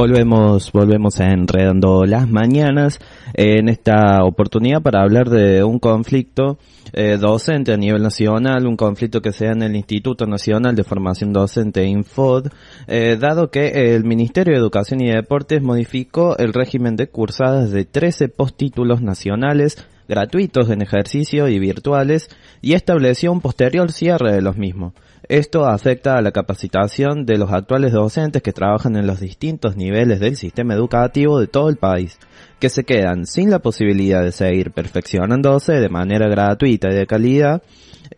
Volvemos, volvemos Enredando las Mañanas en esta oportunidad para hablar de un conflicto eh, docente a nivel nacional, un conflicto que sea en el Instituto Nacional de Formación Docente Infod, eh, dado que el Ministerio de Educación y Deportes modificó el régimen de cursadas de 13 postítulos nacionales gratuitos en ejercicio y virtuales y estableció un posterior cierre de los mismos. Esto afecta a la capacitación de los actuales docentes que trabajan en los distintos niveles del sistema educativo de todo el país, que se quedan sin la posibilidad de seguir perfeccionándose de manera gratuita y de calidad,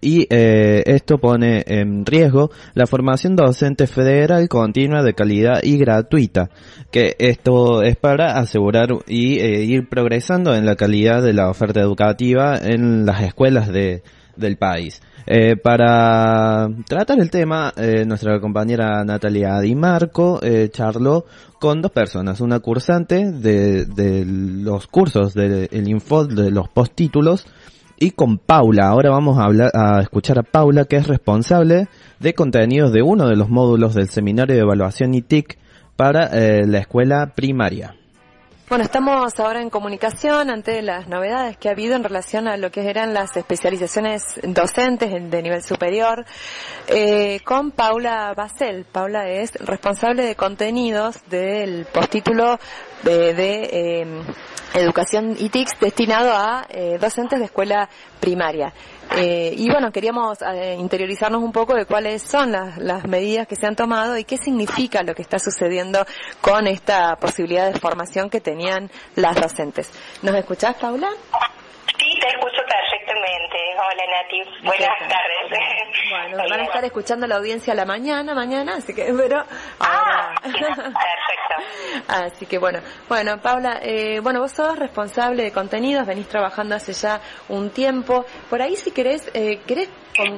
y eh, esto pone en riesgo la formación docente federal continua de calidad y gratuita, que esto es para asegurar y eh, ir progresando en la calidad de la oferta educativa en las escuelas de, del país. Eh, para tratar el tema, eh, nuestra compañera Natalia Di Marco eh, charló con dos personas, una cursante de, de los cursos del de, Info de los postítulos y con Paula. Ahora vamos a hablar, a escuchar a Paula que es responsable de contenidos de uno de los módulos del seminario de evaluación ITIC para eh, la escuela primaria. Bueno, estamos ahora en comunicación ante las novedades que ha habido en relación a lo que eran las especializaciones docentes de nivel superior eh, con Paula Basel. Paula es responsable de contenidos del postítulo de, de eh, educación ITICS destinado a eh, docentes de escuela primaria. Eh, y bueno, queríamos eh, interiorizarnos un poco de cuáles son las, las, medidas que se han tomado y qué significa lo que está sucediendo con esta posibilidad de formación que tenían las docentes. ¿Nos escuchás, Paula? Sí, te escucho perfectamente. Hola, Nati. Buenas tardes. Bueno, van a estar escuchando la audiencia a la mañana, mañana, así que, pero ahora... Ah, perfecto. Así que bueno, bueno, Paula, eh, bueno, vos sos responsable de contenidos, venís trabajando hace ya un tiempo. Por ahí, si querés, eh, querés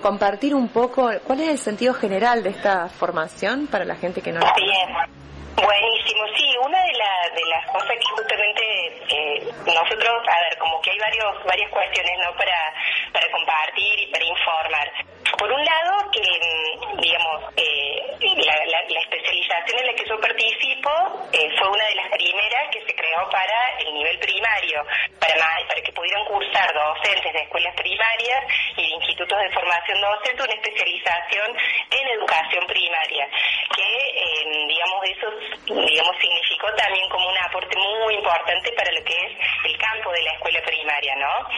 compartir un poco cuál es el sentido general de esta formación para la gente que no la Bien. Buenísimo, sí, una de, la, de las cosas que justamente eh, nosotros, a ver, como que hay varios, varias cuestiones, ¿no? Para, para compartir y para informar. Por un lado, que, mm, digamos, eh, la, especialización en la que yo participo eh, fue una de las primeras que se creó para el nivel primario, para, que pudieran cursar docentes de escuelas primarias y de institutos de formación docente una especialización en educación primaria, que, eh, digamos, eso digamos, significó también como un aporte muy importante para lo que es el campo de la escuela primaria, ¿no?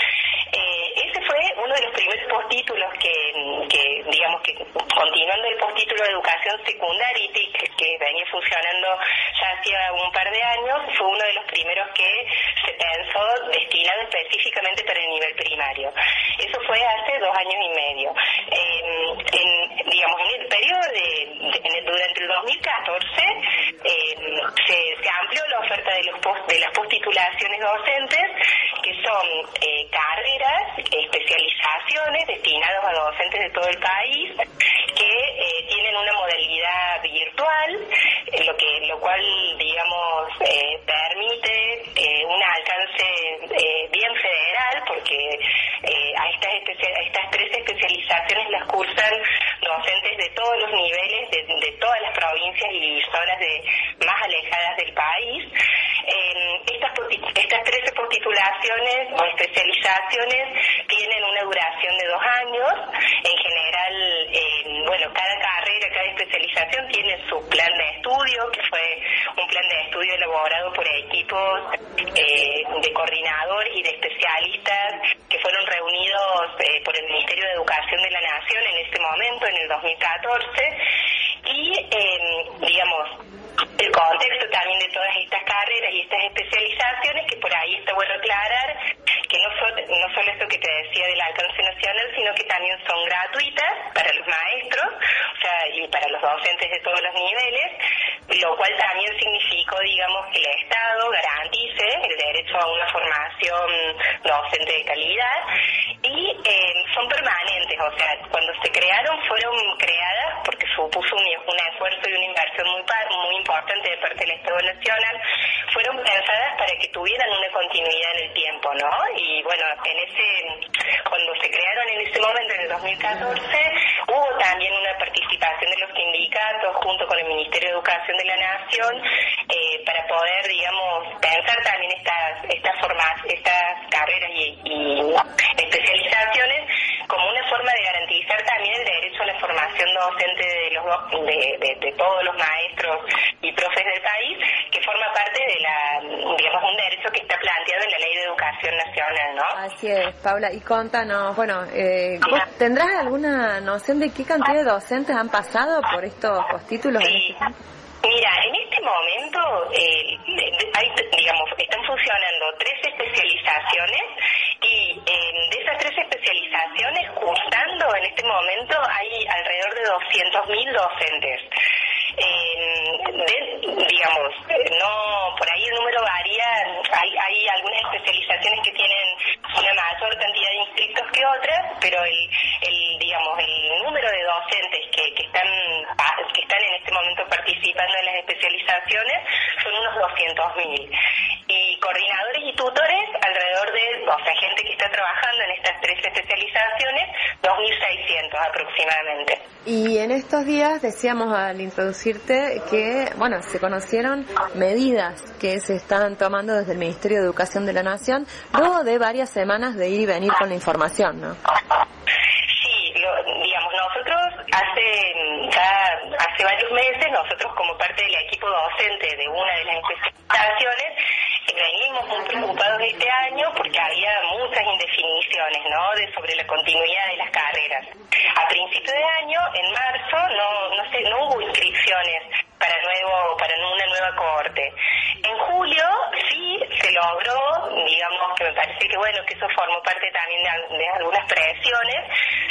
Fue uno de los primeros postítulos que, digamos, que continuando el postítulo de educación secundaria que, que venía funcionando ya hacía un par de años, fue uno de los primeros que se pensó destinado específicamente para el nivel primario. Eso fue hace dos años y medio. Eh, en, digamos, en el periodo durante el 2014 eh, se, se, amplió la oferta de, los post, de las postitulaciones docentes, son eh, carreras, especializaciones destinadas a docentes de todo el país, que eh, tienen una modalidad virtual, lo que lo cual, digamos, permite un alcance bien federal, porque a estas, estas tres especializaciones las cursan docentes de todos los niveles, de, todas las provincias y zonas más alejadas del país. Estas, estas 13 postitulaciones o especializaciones tienen una duración de dos años. En general, bueno, cada carrera, cada especialización tiene su plan de estudio, que fue un plan de estudio elaborado por equipos eh, de coordinadores y de especialistas que fueron reunidos eh, por el Ministerio de Educación de la Nación en este momento, en el 2014. Y, digamos, el contexto también de todas estas carreras y especializaciones, que por ahí está bueno aclarar que no, so, no solo esto que te decía del alcance nacional, sino que también son gratuitas para los maestros, o sea, y para los docentes de todos los niveles, lo cual también significó, digamos, que el Estado garantice el derecho a una formación docente de calidad y eh, son permanentes, o sea, cuando se crearon fueron creadas porque supuso un, un esfuerzo y una inversión muy, importante de parte del Estado Nacional, fueron pensadas para que tuvieran una continuidad en el tiempo, ¿no? Y bueno, en ese, cuando se crearon en ese momento, en el 2014, hubo también una participación de los sindicatos junto con el Ministerio de Educación de la Nación eh, para poder, digamos, pensar también estas estas formas, estas carreras y garantizar también el derecho a la formación docente de, los, de, todos los maestros y profes del país, que forma parte de la, digamos, un derecho que está planteado en la Ley de Educación Nacional, ¿no? Así es, Paula. Y contanos, bueno, eh, ¿tendrás alguna noción de qué cantidad de docentes han pasado por estos postítulos sí. en este Mira, en este momento, 2.000 docentes. Trabajando en estas tres especializaciones, 2.600 aproximadamente. Y en estos días decíamos al introducirte que, bueno, se conocieron medidas que se están tomando desde el Ministerio de Educación de la Nación, luego de varias semanas de ir y venir con la información, ¿no? Sí, digamos, nosotros hace ya hace varios meses, nosotros como parte del equipo docente de una de las especializaciones, venimos muy preocupados este año porque había muchas indefiniciones ¿no? de, sobre la continuidad de las carreras. A principio de año, en marzo, no, no, sé, no hubo inscripciones para nuevo para una nueva cohorte. En julio sí se logró, digamos que me parece que bueno que eso formó parte también de, algunas presiones,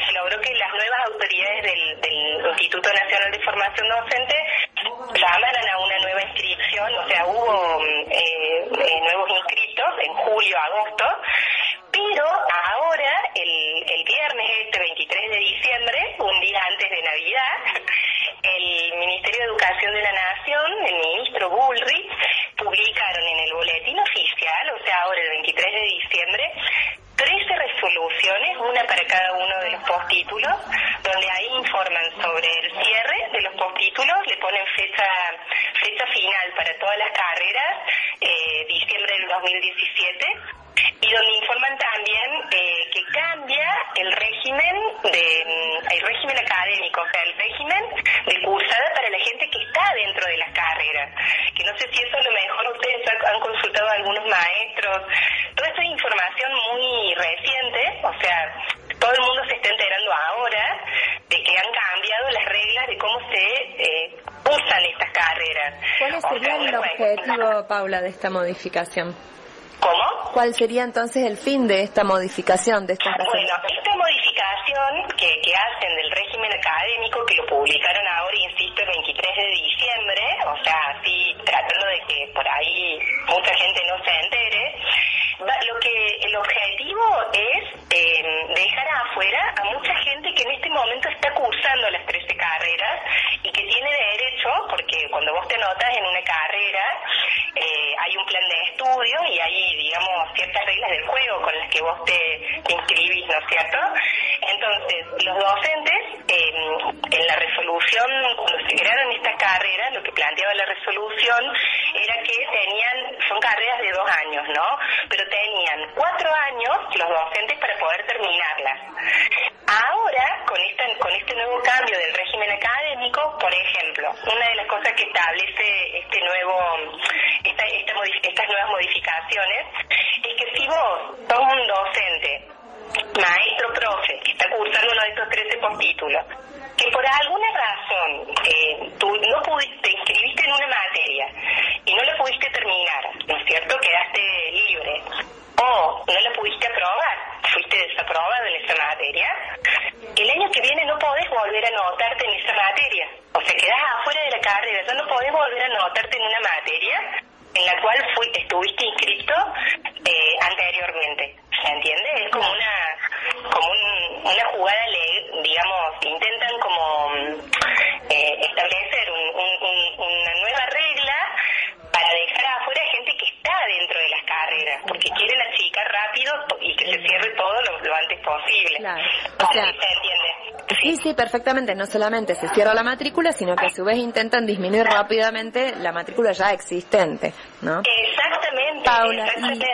se logró que las nuevas autoridades del, del Instituto Nacional de Formación Docente llamaran a una nueva inscripción, o sea, hubo eh, eh, nuevos inscritos en julio, agosto, pero ahora, el, el viernes este 23 de diciembre, un día antes de Navidad, el Ministerio de Educación de la Nación, el ministro Bullrich, publicaron en el boletín oficial, o sea, ahora el 23 de diciembre, 13 resoluciones, una para cada uno de los postítulos, donde ahí informan sobre el cierre de los postítulos, le ponen fecha fecha final para todas las carreras, eh, diciembre del 2017, ¿Cuál sería el objetivo, Paula, de esta modificación? ¿Cómo? ¿Cuál sería entonces el fin de esta modificación de esta Bueno, esta modificación que, que hacen del régimen académico, que lo publicaron ahora, insisto, el 23 de diciembre, o sea, así tratando de que por ahí mucha gente no se entere, lo que el objetivo es em, dejar afuera a mucha gente que en este momento está cursando las 13 carreras y que tiene derecho, porque cuando vos te anotas en una carrera, eh, hay un plan de estudio y hay, digamos, ciertas reglas del juego con las que vos te, inscribís, ¿no es cierto? Entonces, los docentes, em, en la resolución, cuando se crearon estas carreras, lo que planteaba la resolución era que tenían, son carreras de dos años, ¿no? Pero tenían cuatro años los docentes para poder terminarlas. Con, esta, este nuevo cambio del régimen académico, por ejemplo, una de las cosas que establece este nuevo, esta, estas nuevas modificaciones es que si vos sos un docente, maestro profe, que está cursando uno de estos 13 postítulos, que por alguna razón eh, tú no pudiste, te inscribiste en una materia y no la pudiste terminar, ¿no es cierto? Quedaste libre. O no la pudiste aprobar, fuiste desaprobado en esa materia, el año que viene no podés volver a anotarte en esa materia. O sea, quedás afuera de la carrera, ya no podés volver a anotarte en una materia en la cual fui, estuviste inscrito eh, anteriormente. ¿Se entiende? Es como una como una jugada, digamos, intentan como eh, establecer una nueva regla para dejar afuera gente que está dentro de las carreras, porque quieren achicar rápido y que se cierre todo lo, antes posible. Claro. O sea, ¿Se entiende? Sí, sí, perfectamente. No solamente se cierra la matrícula, sino que a su vez intentan disminuir rápidamente la matrícula ya existente, ¿no? Exactamente. Paula, exactamente.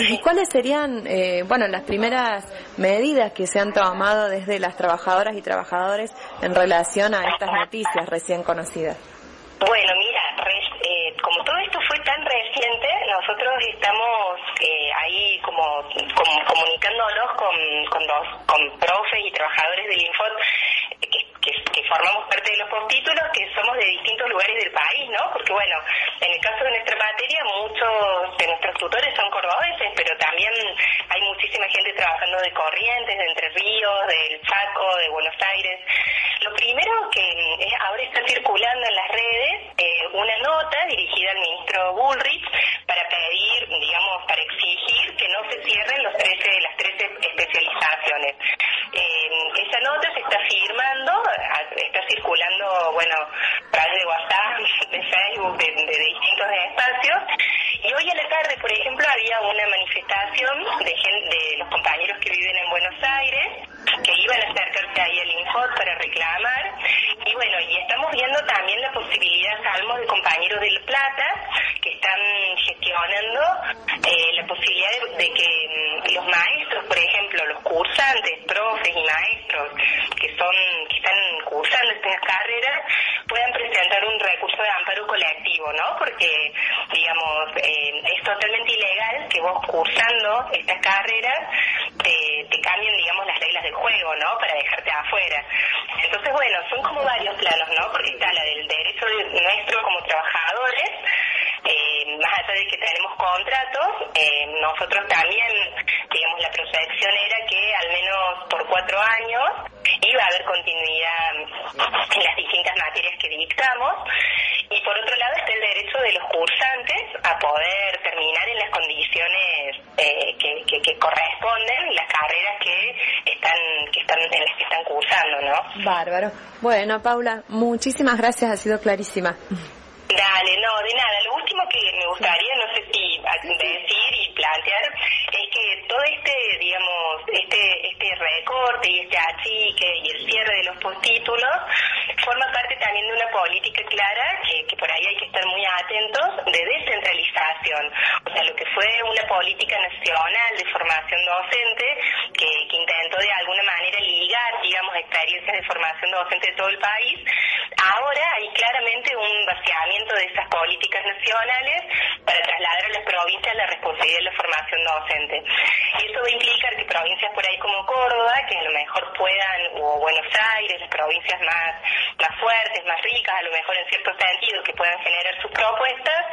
¿y, y cuáles serían, eh, bueno, las primeras medidas que se han tomado desde las trabajadoras y trabajadores en relación a estas noticias recién conocidas? Bueno, mira, res- eh, como todo esto fue reciente, nosotros estamos eh, ahí como, como comunicándonos con, con, los, con profes y trabajadores del Infot que, formamos parte de los postítulos, que somos de distintos lugares del país, ¿no? Porque bueno, en el caso de nuestra materia, muchos de nuestros tutores son cordobeses, pero también hay muchísima gente trabajando de Corrientes, de Entre Ríos, del Chaco, de Buenos Aires. Lo primero que es, ahora está circulando en las redes eh, una nota dirigida al ministro Bullrich para pedir, digamos, para exigir que no se cierren los 13, las 13 especializaciones. Eh, esa nota se está firmando, está circulando, bueno, a través de WhatsApp, de Facebook, de, distintos espacios. Y hoy a la tarde, por ejemplo, había una manifestación de, gen- de los compañeros que viven en Buenos Aires, que iban a acercarse ahí al Infot para reclamar. Y bueno, y estamos viendo también la posibilidad, sabemos de compañeros del Plata, que están gestionando eh, la posibilidad de, de que mm, los maestros, por ejemplo, los cursantes, profes y maestros que son que están cursando estas carreras, puedan presentar un recurso de amparo colectivo, ¿no? Porque, digamos, eh, es totalmente ilegal que vos cursando estas carreras te, te cambien, digamos, las reglas del juego, ¿no? Para dejarte afuera. Entonces, bueno, son como varios planos, ¿no? Porque está la del derecho de- nuestro como trabajadores, más allá de que tenemos contratos, eh, nosotros también, digamos, la proyección era que al menos por cuatro años iba a haber continuidad en las distintas materias que dictamos. Y por otro lado está el derecho de los cursantes a poder terminar en las condiciones eh, que, que- que corresponden las carreras que están, que están en las que están cursando, ¿no? Bárbaro. Bueno, Paula, muchísimas gracias, ha sido clarísima. Dale, no, de nada. Lo último que me gustaría, no sé si a- decir y plantear, es que todo este, digamos, este, este recorte y este achique y el cierre de los postítulos forma parte también de una política clara que, que por ahí hay que estar muy atentos de O sea, lo que fue una política nacional de formación docente que, intentó de alguna manera ligar, experiencias de formación docente de todo el país, ahora hay claramente un vaciamiento de esas políticas nacionales para trasladar a las provincias la responsabilidad de la formación docente. Y eso va a implicar que provincias por ahí como Córdoba, que a lo mejor puedan, o Buenos Aires, las provincias más, más fuertes, más ricas, a lo mejor en cierto sentido, que puedan generar sus propuestas,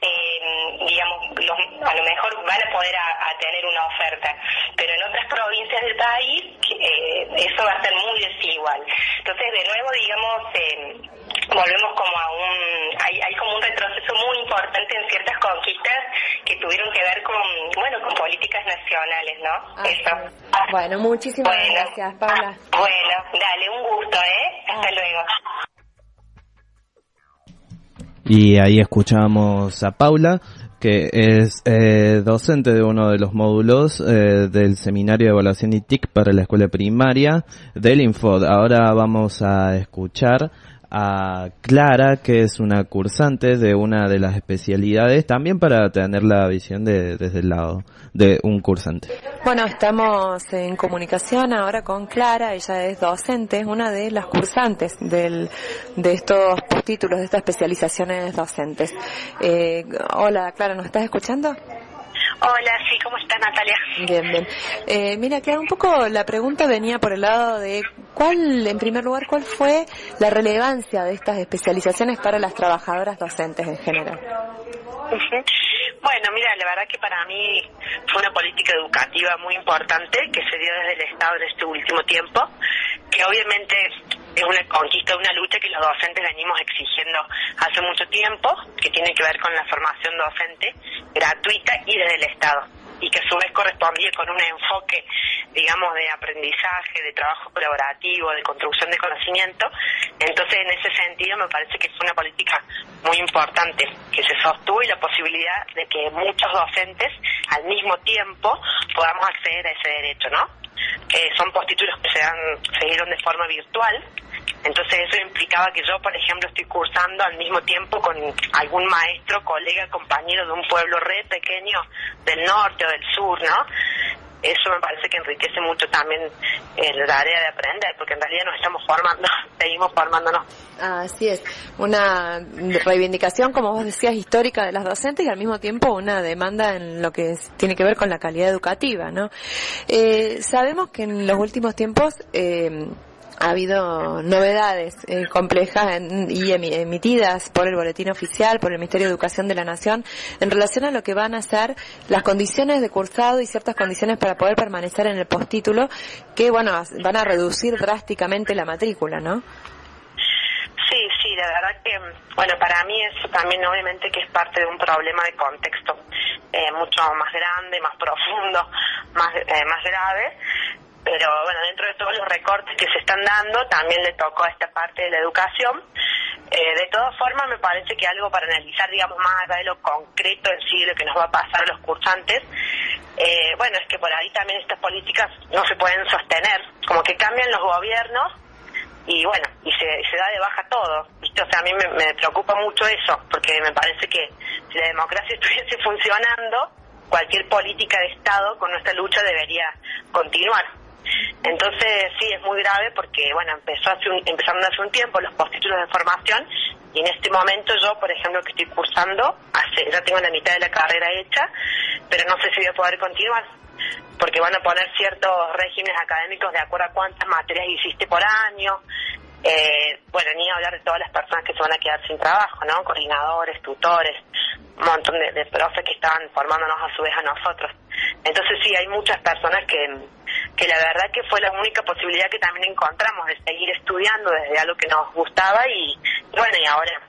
eh, digamos, los- a lo mejor van a poder a, tener una oferta. Pero en otras provincias del país, eh, eso va a ser muy desigual. Entonces, de nuevo, digamos, eh, volvemos como a un, hay, hay como un retroceso muy importante en ciertas conquistas que tuvieron que ver con, bueno, con políticas nacionales, ¿no? Así Eso. es. Bueno, muchísimas Bueno. gracias, Paula. Bueno, dale, un gusto, ¿eh? Hasta Ah. luego. Y ahí escuchamos a Paula, que es eh, docente de uno de los módulos eh, del Seminario de Evaluación y TIC para la Escuela Primaria del Infod. Ahora vamos a escuchar a Clara, que es una cursante de una de las especialidades, también para tener la visión de, desde el lado de un cursante. Bueno, estamos en comunicación ahora con Clara, ella es docente, es una de las cursantes del, de estos títulos, de estas especializaciones docentes. Eh, hola, Clara, ¿nos estás escuchando? Hola, sí, ¿cómo está Natalia? Bien, bien. Eh, mira, Clara, un poco la pregunta venía por el lado de cuál, en primer lugar, cuál fue la relevancia de estas especializaciones para las trabajadoras docentes en general. Bueno, mira, la verdad que para mí fue una política educativa muy importante que se dio desde el Estado en este último tiempo, que obviamente es una conquista, una lucha que los docentes venimos exigiendo hace mucho tiempo, que tiene que ver con la formación docente gratuita y desde el Estado y que a su vez correspondía con un enfoque, digamos, de aprendizaje, de trabajo colaborativo, de construcción de conocimiento. Entonces, en ese sentido, me parece que fue una política muy importante que se sostuvo y la posibilidad de que muchos docentes al mismo tiempo podamos acceder a ese derecho, ¿no? eh, son postítulos que se, dan, se dieron de forma virtual. Entonces eso implicaba que yo, por ejemplo, estoy cursando al mismo tiempo con algún maestro, colega, compañero de un pueblo re pequeño del norte o del sur, ¿no? eso me parece que enriquece mucho también el área de aprender, porque en realidad nos estamos formando, seguimos formándonos. Así es, una reivindicación, como vos decías, histórica de las docentes y al mismo tiempo una demanda en lo que tiene que ver con la calidad educativa, ¿no? Eh, sabemos que en los últimos tiempos eh, ha habido novedades eh, complejas y emitidas por el boletín oficial, por el Ministerio de Educación de la Nación, en relación a lo que van a ser las condiciones de cursado y ciertas condiciones para poder permanecer en el postítulo, que bueno, van a reducir drásticamente la matrícula, ¿no? Sí, sí, la verdad que, bueno, para mí eso también obviamente que es parte de un problema de contexto eh, mucho más grande, más profundo, más, eh, más grave, pero bueno, dentro de todos los recortes que se están dando, también le tocó a esta parte de la educación. Eh, de todas formas, me parece que algo para analizar, digamos, más allá de lo concreto en sí, de lo que nos va a pasar a los cursantes, eh, bueno, es que por ahí también estas políticas no se pueden sostener, como que cambian los gobiernos y bueno, y se, se da de baja todo. ¿viste? O sea, a mí me, me preocupa mucho eso, porque me parece que si la democracia estuviese funcionando, cualquier política de Estado con nuestra lucha debería continuar. Entonces, sí, es muy grave porque, bueno, empezó hace un, empezaron hace un tiempo los postítulos de formación y en este momento yo, por ejemplo, que estoy cursando, hace, ya tengo la mitad de la carrera hecha, pero no sé si voy a poder continuar porque van a poner ciertos regímenes académicos de acuerdo a cuántas materias hiciste por año. Eh, bueno, ni hablar de todas las personas que se van a quedar sin trabajo, ¿no? Coordinadores, tutores, un montón de, de profes que estaban formándonos a su vez a nosotros. Entonces sí, hay muchas personas que, que la verdad que fue la única posibilidad que también encontramos de seguir estudiando desde algo que nos gustaba y, bueno, y ahora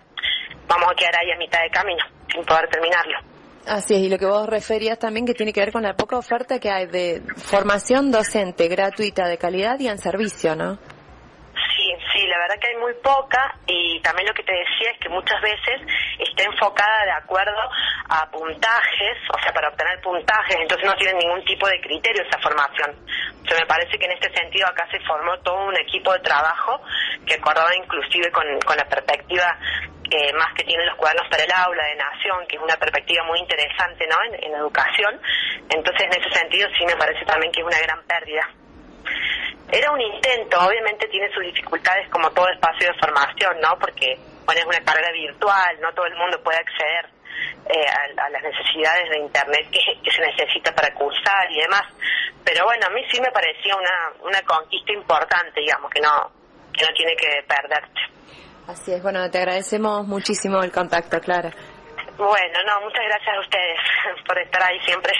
vamos a quedar ahí a mitad de camino sin poder terminarlo. Así es, y lo que vos referías también que tiene que ver con la poca oferta que hay de formación docente gratuita de calidad y en servicio, ¿no? Sí, la verdad que hay muy poca y también lo que te decía es que muchas veces está enfocada de acuerdo a puntajes, o sea, para obtener puntajes, entonces no tienen ningún tipo de criterio esa formación. O sea, me parece que en este sentido acá se formó todo un equipo de trabajo que acordaba inclusive con, la perspectiva eh, más que tienen los cuadernos para el aula de nación, que es una perspectiva muy interesante ¿no? en, en educación. Entonces, en ese sentido, sí me parece también que es una gran pérdida. Era un intento, obviamente tiene sus dificultades como todo espacio de formación, ¿no? Porque, bueno, es una carrera virtual, no todo el mundo puede acceder eh, a, las necesidades de Internet que, se necesita para cursar y demás. Pero bueno, a mí sí me parecía una, una conquista importante, digamos, que no, que no tiene que perderse. Así es, bueno, te agradecemos muchísimo el contacto, Clara. Bueno, no, muchas gracias a ustedes por estar ahí siempre